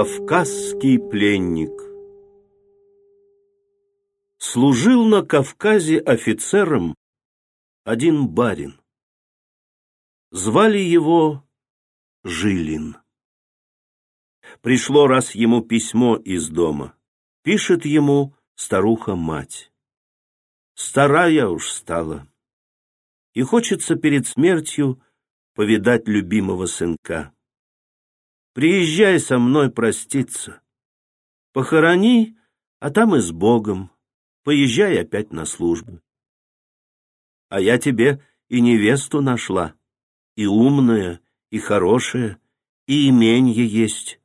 Кавказский пленник Служил на Кавказе офицером один барин. Звали его Жилин. Пришло раз ему письмо из дома. Пишет ему старуха-мать. Старая уж стала, и хочется перед смертью повидать любимого сынка. Приезжай со мной проститься. Похорони, а там и с Богом. Поезжай опять на службу. А я тебе и невесту нашла, и умная, и хорошая, и именье есть.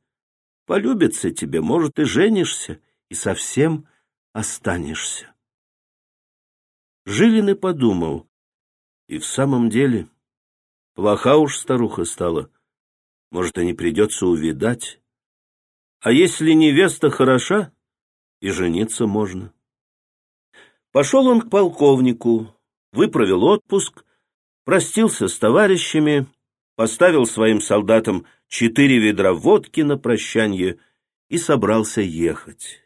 Полюбится тебе, может, и женишься, и совсем останешься. Жилин и подумал, и в самом деле, плоха уж старуха стала, может, и не придется увидать. А если невеста хороша, и жениться можно. Пошел он к полковнику, выправил отпуск, простился с товарищами, поставил своим солдатам четыре ведра водки на прощанье и собрался ехать.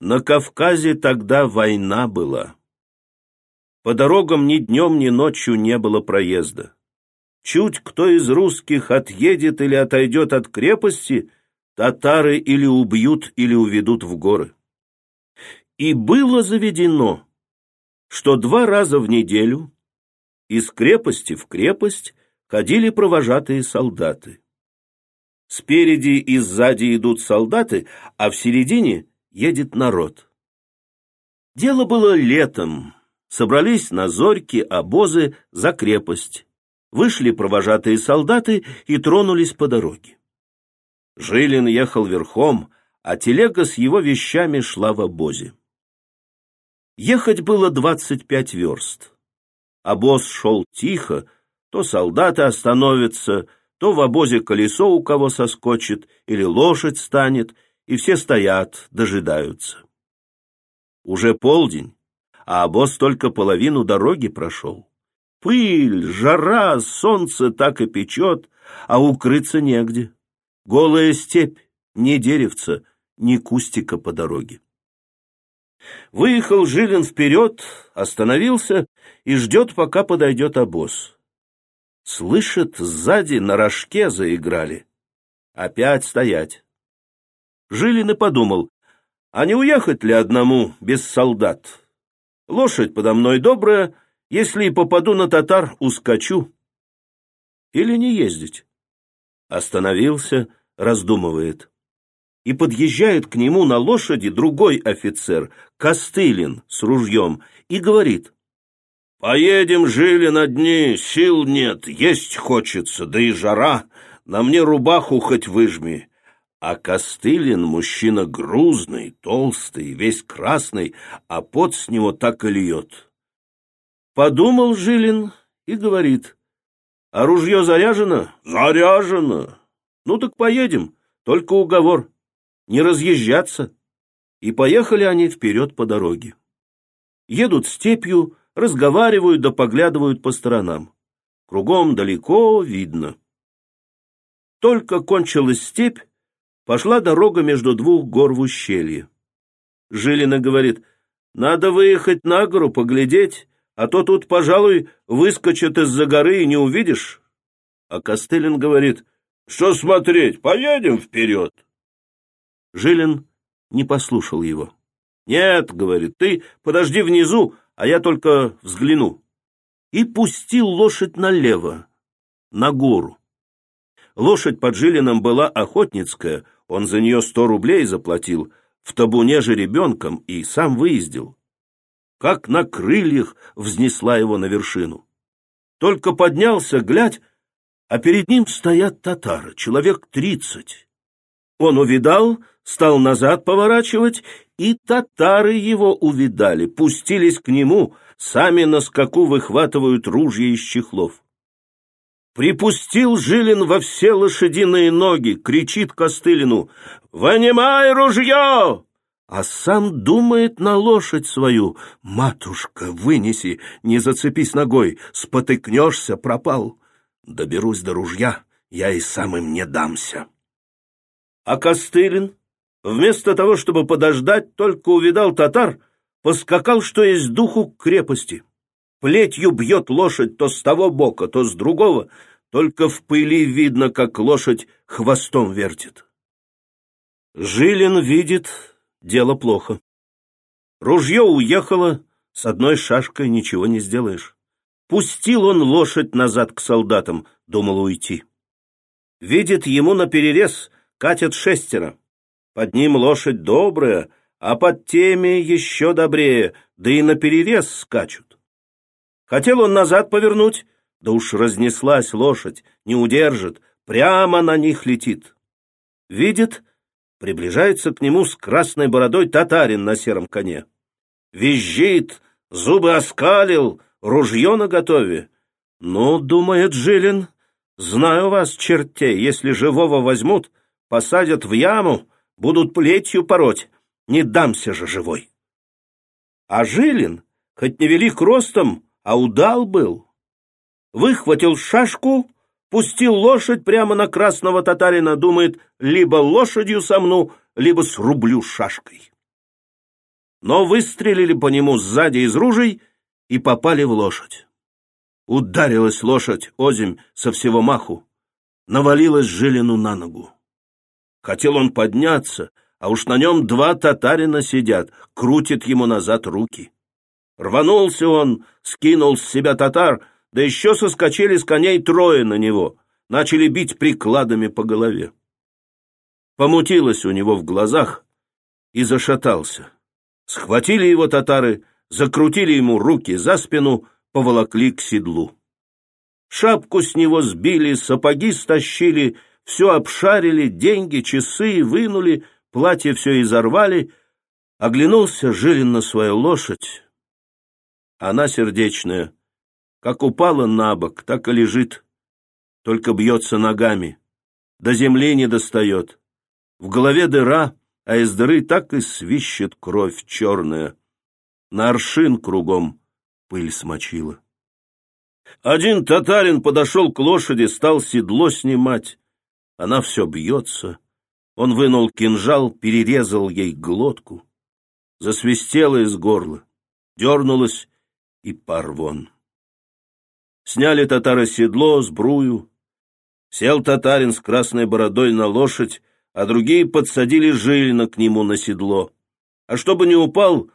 На Кавказе тогда война была. По дорогам ни днем, ни ночью не было проезда. Чуть кто из русских отъедет или отойдет от крепости, татары или убьют, или уведут в горы. И было заведено, что два раза в неделю из крепости в крепость ходили провожатые солдаты. Спереди и сзади идут солдаты, а в середине едет народ. Дело было летом. Собрались на зорьки обозы за крепость. Вышли провожатые солдаты и тронулись по дороге. Жилин ехал верхом, а телега с его вещами шла в обозе. Ехать было двадцать пять верст. Обоз шел тихо, то солдаты остановятся, то в обозе колесо у кого соскочит или лошадь станет, и все стоят, дожидаются. Уже полдень, а обоз только половину дороги прошел. Пыль, жара, солнце так и печет, а укрыться негде. Голая степь, ни деревца, ни кустика по дороге. Выехал Жилин вперед, остановился и ждет, пока подойдет обоз. Слышит, сзади на рожке заиграли. Опять стоять. Жилин и подумал, а не уехать ли одному без солдат? Лошадь подо мной добрая, если и попаду на татар, ускочу. Или не ездить? Остановился, раздумывает. И подъезжает к нему на лошади другой офицер, Костылин, с ружьем, и говорит. «Поедем, жили на дни, сил нет, есть хочется, да и жара, на мне рубаху хоть выжми». А Костылин мужчина грузный, толстый, весь красный, а пот с него так и льет. Подумал Жилин и говорит, а ружье заряжено? Заряжено. Ну так поедем, только уговор, не разъезжаться. И поехали они вперед по дороге. Едут степью, разговаривают да поглядывают по сторонам. Кругом далеко видно. Только кончилась степь, пошла дорога между двух гор в ущелье. Жилина говорит, надо выехать на гору, поглядеть, а то тут, пожалуй, выскочит из-за горы и не увидишь. А Костылин говорит, что смотреть, поедем вперед. Жилин не послушал его. Нет, говорит, ты подожди внизу, а я только взгляну. И пустил лошадь налево, на гору. Лошадь под Жилином была охотницкая, он за нее сто рублей заплатил, в табуне же ребенком и сам выездил как на крыльях взнесла его на вершину. Только поднялся, глядь, а перед ним стоят татары, человек тридцать. Он увидал, стал назад поворачивать, и татары его увидали, пустились к нему, сами на скаку выхватывают ружья из чехлов. Припустил Жилин во все лошадиные ноги, кричит Костылину «Вынимай ружье!» А сам думает на лошадь свою. «Матушка, вынеси, не зацепись ногой, спотыкнешься, пропал. Доберусь до ружья, я и сам им не дамся». А Костылин, вместо того, чтобы подождать, только увидал татар, поскакал, что есть духу, к крепости. Плетью бьет лошадь то с того бока, то с другого, только в пыли видно, как лошадь хвостом вертит. Жилин видит, дело плохо. Ружье уехало, с одной шашкой ничего не сделаешь. Пустил он лошадь назад к солдатам, думал уйти. Видит, ему наперерез катят шестеро. Под ним лошадь добрая, а под теми еще добрее, да и наперерез скачут. Хотел он назад повернуть, да уж разнеслась лошадь, не удержит, прямо на них летит. Видит, приближается к нему с красной бородой татарин на сером коне. Визжит, зубы оскалил, ружье наготове. Ну, думает Жилин, знаю вас, чертей, если живого возьмут, посадят в яму, будут плетью пороть, не дамся же живой. А Жилин, хоть невелик ростом, а удал был, выхватил шашку, пустил лошадь прямо на красного татарина, думает, либо лошадью сомну, либо срублю шашкой но выстрелили по нему сзади из ружей и попали в лошадь. Ударилась лошадь озимь со всего маху, навалилась Жилину на ногу. Хотел он подняться, а уж на нем два татарина сидят, крутят ему назад руки. Рванулся он, скинул с себя татар, да еще соскочили с коней трое на него, начали бить прикладами по голове. Помутилось у него в глазах и зашатался. Схватили его татары, закрутили ему руки за спину, поволокли к седлу. Шапку с него сбили, сапоги стащили, все обшарили, деньги, часы вынули, платье все изорвали. Оглянулся Жилин на свою лошадь. Она сердечная, как упала на бок, так и лежит, только бьется ногами, до земли не достает. В голове дыра, а из дыры так и свищет кровь черная. На аршин кругом пыль смочила. Один татарин подошел к лошади, стал седло снимать. Она все бьется. Он вынул кинжал, перерезал ей глотку. Засвистела из горла, дернулась и пар вон. Сняли татары седло, сбрую. Сел татарин с красной бородой на лошадь, а другие подсадили Жилина к нему на седло. А чтобы не упал,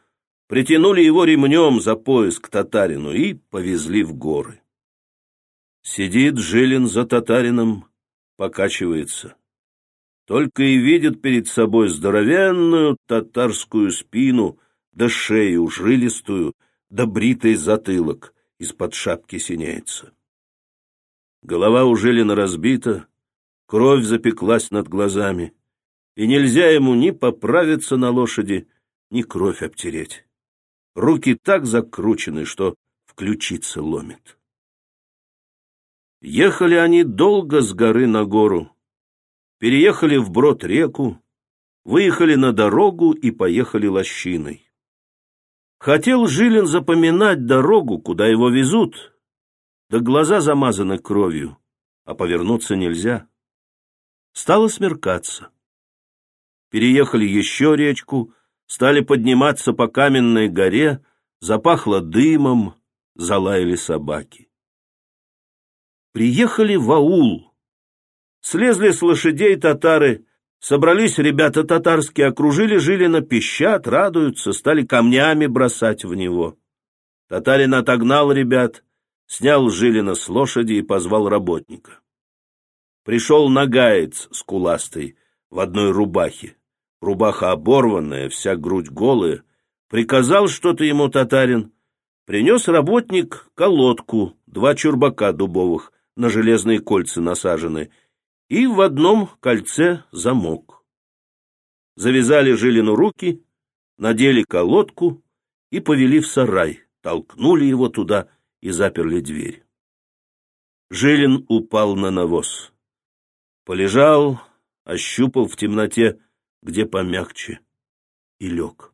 притянули его ремнем за пояс к татарину и повезли в горы. Сидит Жилин за татарином, покачивается. Только и видит перед собой здоровенную татарскую спину, да шею жилистую, да бритый затылок из-под шапки синеется. Голова у Жилина разбита, Кровь запеклась над глазами, и нельзя ему ни поправиться на лошади, ни кровь обтереть. Руки так закручены, что в ключице ломит. Ехали они долго с горы на гору, переехали вброд реку, выехали на дорогу и поехали лощиной. Хотел Жилин запоминать дорогу, куда его везут, да глаза замазаны кровью, а повернуться нельзя. Стало смеркаться. Переехали еще речку, стали подниматься по каменной горе, запахло дымом, залаяли собаки. Приехали в аул. Слезли с лошадей татары, собрались ребята татарские, окружили Жилина, пищат, радуются, стали камнями бросать в него. Татарин отогнал ребят, снял Жилина с лошади и позвал работника. Пришел нагаец скуластый в одной рубахе. Рубаха оборванная, вся грудь голая. Приказал что-то ему татарин. Принес работник колодку, два чурбака дубовых, на железные кольца насажены, и в одном кольце замок. Завязали Жилину руки, надели колодку и повели в сарай, толкнули его туда и заперли дверь. Жилин упал на навоз. Полежал, ощупал в темноте, где помягче, и лег.